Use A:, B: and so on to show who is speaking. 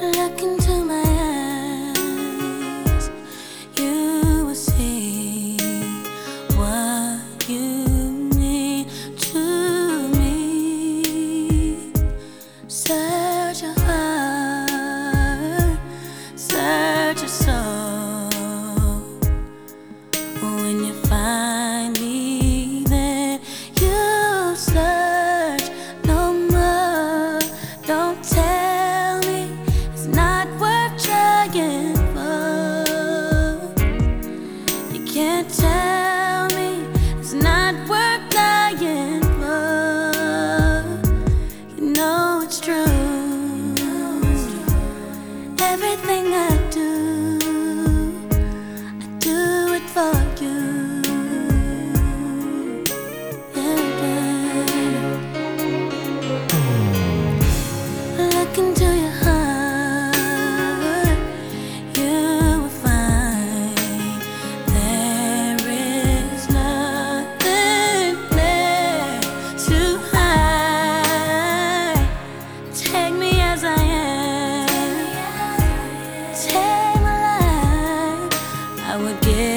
A: looking 我别